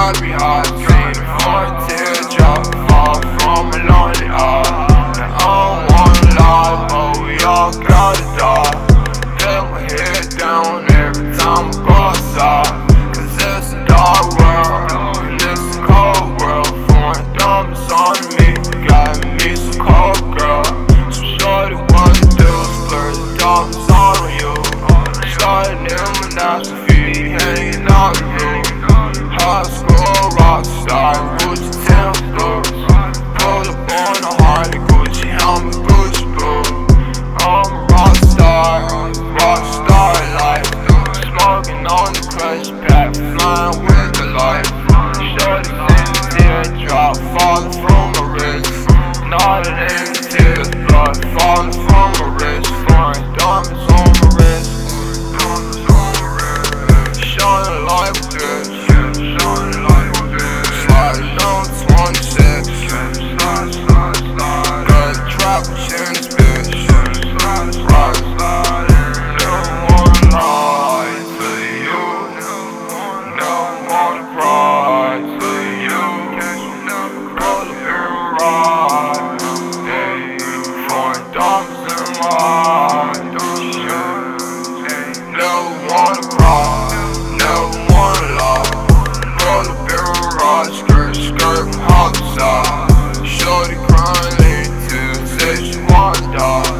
gotta be hard to feed for a teardrop fall from a lonely heart. I don't wanna lie, but we all gotta talking. dog.